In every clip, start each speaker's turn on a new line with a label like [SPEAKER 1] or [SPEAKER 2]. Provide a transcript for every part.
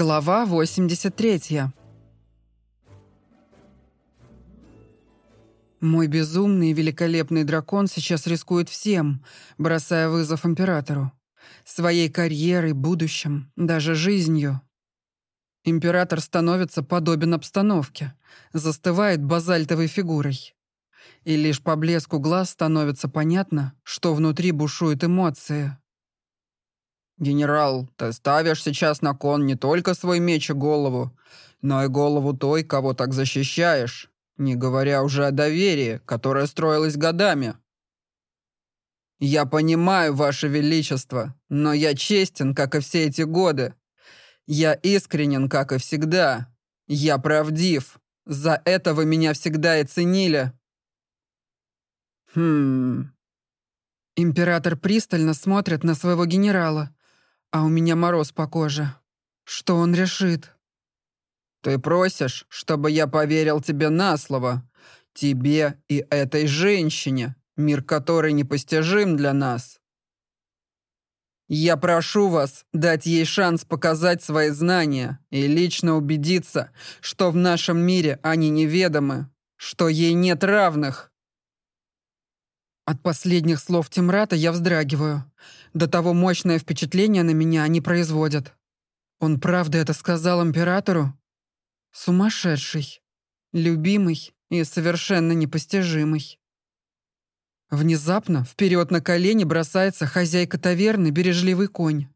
[SPEAKER 1] Глава 83. Мой безумный и великолепный дракон сейчас рискует всем, бросая вызов императору. Своей карьерой, будущим, даже жизнью. Император становится подобен обстановке, застывает базальтовой фигурой. И лишь по блеску глаз становится понятно, что внутри бушуют эмоции.
[SPEAKER 2] «Генерал, ты ставишь сейчас на кон не только свой меч и голову, но и голову той, кого так защищаешь, не говоря уже о доверии, которое строилось годами». «Я понимаю, Ваше Величество, но я честен, как и все эти годы. Я искренен, как и всегда. Я правдив. За это вы меня всегда и ценили».
[SPEAKER 1] «Хм...» Император пристально смотрит на своего генерала, а у меня мороз по коже. Что он решит?
[SPEAKER 2] Ты просишь, чтобы я поверил тебе на слово. Тебе и этой женщине, мир которой непостижим для нас. Я прошу вас дать ей шанс показать свои знания и лично убедиться, что в нашем мире они неведомы, что ей нет равных.
[SPEAKER 1] От последних слов Тимрата я вздрагиваю. До того мощное впечатление на меня они производят. Он правда это сказал императору? Сумасшедший, любимый и совершенно непостижимый. Внезапно вперед на колени бросается хозяйка таверны бережливый конь.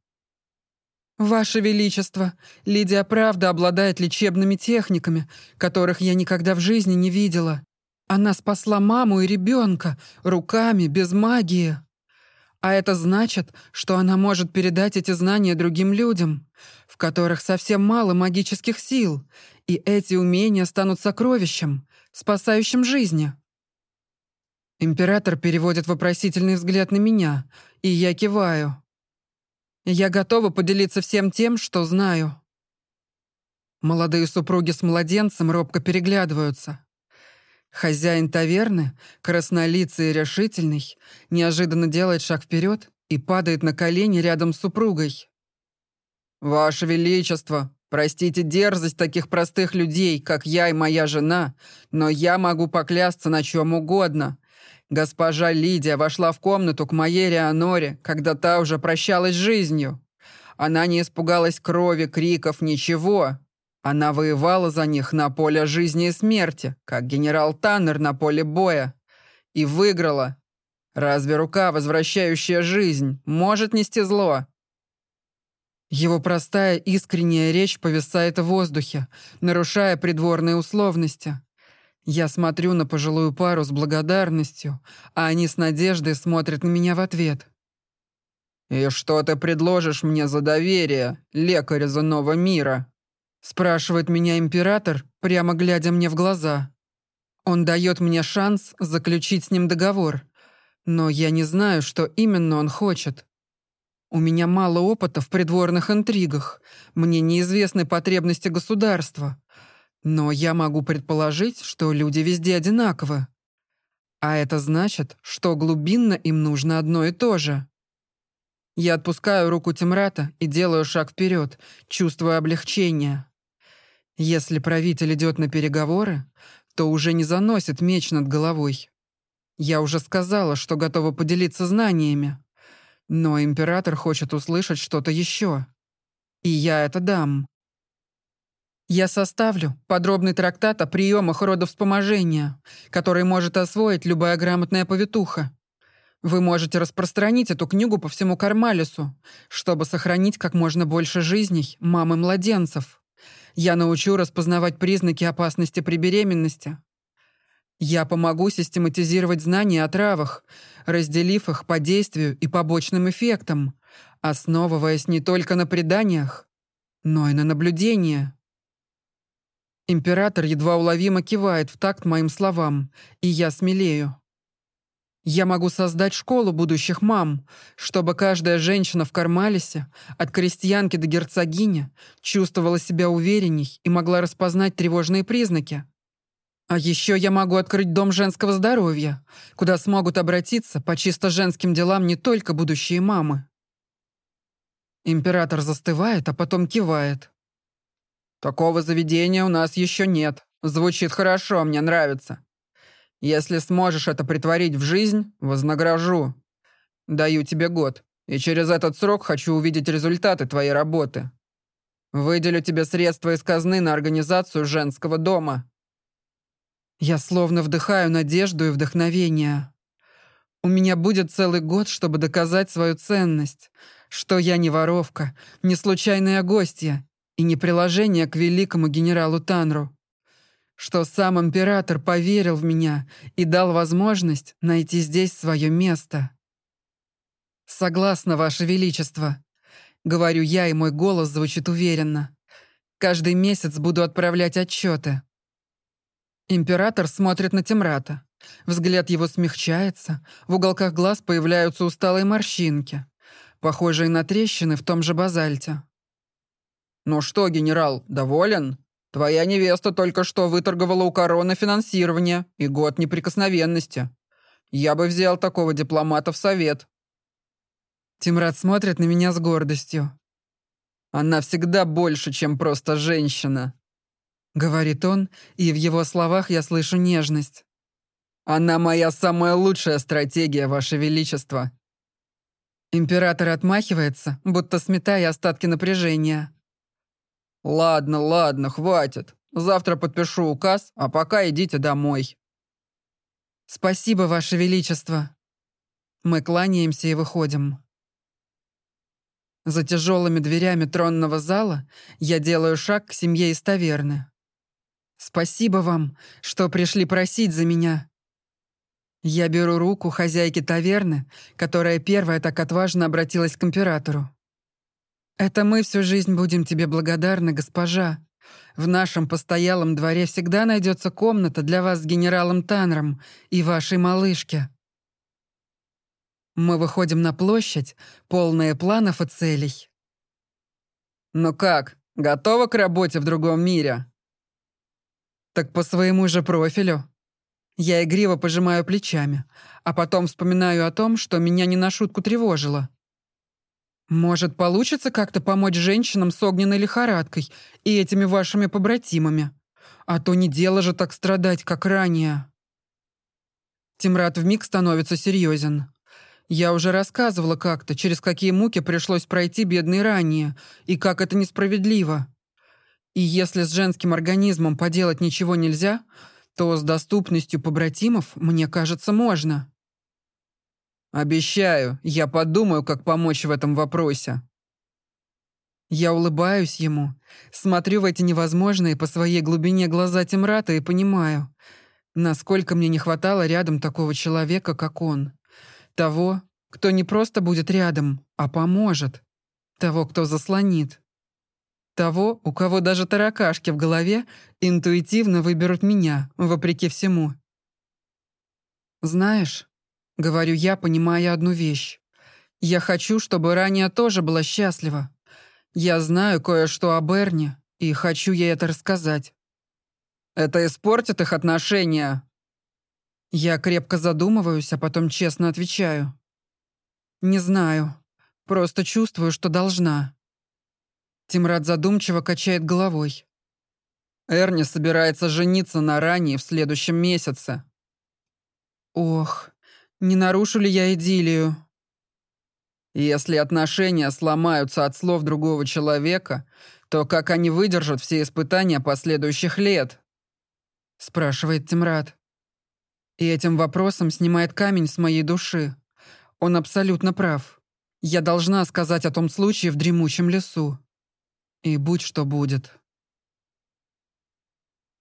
[SPEAKER 1] «Ваше Величество, Лидия правда обладает лечебными техниками, которых я никогда в жизни не видела. Она спасла маму и ребенка руками, без магии. А это значит, что она может передать эти знания другим людям, в которых совсем мало магических сил, и эти умения станут сокровищем, спасающим жизни. Император переводит вопросительный взгляд на меня, и я киваю. Я готова поделиться всем тем, что знаю. Молодые супруги с младенцем робко переглядываются. Хозяин таверны, краснолицый и решительный, неожиданно делает шаг вперед и падает на колени рядом с супругой.
[SPEAKER 2] «Ваше Величество, простите дерзость таких простых людей, как я и моя жена, но я могу поклясться на чем угодно. Госпожа Лидия вошла в комнату к моей Реаноре, когда та уже прощалась с жизнью. Она не испугалась крови, криков, ничего. Она воевала за них на поле жизни и смерти, как генерал Таннер на поле боя. И выиграла. Разве рука, возвращающая жизнь, может нести зло?
[SPEAKER 1] Его простая искренняя речь повисает в воздухе, нарушая придворные условности. Я смотрю на пожилую пару с благодарностью, а они с надеждой смотрят на меня в ответ.
[SPEAKER 2] «И что ты предложишь мне за доверие, лекарь из иного мира?»
[SPEAKER 1] Спрашивает меня император, прямо глядя мне в глаза. Он дает мне шанс заключить с ним договор, но я не знаю, что именно он хочет. У меня мало опыта в придворных интригах, мне неизвестны потребности государства, но я могу предположить, что люди везде одинаковы. А это значит, что глубинно им нужно одно и то же. Я отпускаю руку Тимрата и делаю шаг вперед, чувствуя облегчение. Если правитель идет на переговоры, то уже не заносит меч над головой. Я уже сказала, что готова поделиться знаниями. Но император хочет услышать что-то еще. И я это дам. Я составлю подробный трактат о приемах родовспоможения, который может освоить любая грамотная повитуха. Вы можете распространить эту книгу по всему Кармалису, чтобы сохранить как можно больше жизней мамы младенцев. Я научу распознавать признаки опасности при беременности. Я помогу систематизировать знания о травах, разделив их по действию и побочным эффектам, основываясь не только на преданиях, но и на наблюдении. Император едва уловимо кивает в такт моим словам, и я смелею. Я могу создать школу будущих мам, чтобы каждая женщина в Кармалисе, от крестьянки до герцогини, чувствовала себя уверенней и могла распознать тревожные признаки. А еще я могу открыть дом женского здоровья, куда смогут обратиться по чисто женским делам не только будущие мамы. Император застывает, а потом кивает.
[SPEAKER 2] Такого заведения у нас еще нет. Звучит хорошо, мне нравится. Если сможешь это притворить в жизнь, вознагражу. Даю тебе год, и через этот срок хочу увидеть результаты твоей работы. Выделю тебе средства из казны на организацию женского дома.
[SPEAKER 1] Я словно вдыхаю надежду и вдохновение. У меня будет целый год, чтобы доказать свою ценность, что я не воровка, не случайная гостья и не приложение к великому генералу Танру. Что сам император поверил в меня и дал возможность найти здесь свое место. Согласна, Ваше Величество. Говорю я, и мой голос звучит уверенно. Каждый месяц буду отправлять отчеты. Император смотрит на Темрата. Взгляд его смягчается, в уголках глаз появляются усталые морщинки, похожие на трещины в том же базальте.
[SPEAKER 2] «Ну что, генерал, доволен? Твоя невеста только что выторговала у короны финансирование и год неприкосновенности. Я бы взял такого дипломата в совет».
[SPEAKER 1] Тимрад смотрит на меня с гордостью.
[SPEAKER 2] «Она всегда больше, чем просто женщина», —
[SPEAKER 1] говорит он, и в его словах я слышу нежность.
[SPEAKER 2] «Она моя самая лучшая стратегия, Ваше Величество».
[SPEAKER 1] Император отмахивается, будто сметая остатки напряжения.
[SPEAKER 2] «Ладно, ладно, хватит. Завтра подпишу указ, а пока идите домой».
[SPEAKER 1] «Спасибо, Ваше Величество». Мы кланяемся и выходим. За тяжелыми дверями тронного зала я делаю шаг к семье из таверны. Спасибо вам, что пришли просить за меня. Я беру руку хозяйки таверны, которая первая так отважно обратилась к императору. Это мы всю жизнь будем тебе благодарны, госпожа. В нашем постоялом дворе всегда найдется комната для вас с генералом Танром и вашей малышке. Мы выходим на площадь, полные планов и целей.
[SPEAKER 2] «Ну как, готова к работе в другом мире?»
[SPEAKER 1] «Так по своему же профилю». Я игриво пожимаю плечами, а потом вспоминаю о том, что меня не на шутку тревожило. Может, получится как-то помочь женщинам с огненной лихорадкой и этими вашими побратимами? А то не дело же так страдать, как ранее. Тимрад вмиг становится серьезен. Я уже рассказывала как-то, через какие муки пришлось пройти бедной ранее, и как это несправедливо. И если с женским организмом поделать ничего нельзя, то с доступностью побратимов, мне кажется, можно.
[SPEAKER 2] Обещаю, я подумаю, как помочь в этом вопросе.
[SPEAKER 1] Я улыбаюсь ему, смотрю в эти невозможные по своей глубине глаза Тимрата и понимаю, насколько мне не хватало рядом такого человека, как он. Того, кто не просто будет рядом, а поможет. Того, кто заслонит. Того, у кого даже таракашки в голове интуитивно выберут меня, вопреки всему. «Знаешь», — говорю я, понимая одну вещь, «я хочу, чтобы ранее тоже была счастлива. Я знаю кое-что о Берне, и хочу ей это рассказать».
[SPEAKER 2] «Это испортит их отношения»,
[SPEAKER 1] я крепко задумываюсь, а потом честно отвечаю. Не знаю. Просто чувствую, что должна. Тимрад задумчиво качает головой.
[SPEAKER 2] Эрни собирается жениться на Ране в следующем месяце.
[SPEAKER 1] Ох, не нарушу ли я идиллию?
[SPEAKER 2] Если отношения сломаются от слов другого человека, то как они выдержат все испытания последующих лет?
[SPEAKER 1] Спрашивает Тимрад. И этим вопросом снимает камень с моей души. Он абсолютно прав. Я должна сказать о том случае в дремучем лесу. И будь что будет.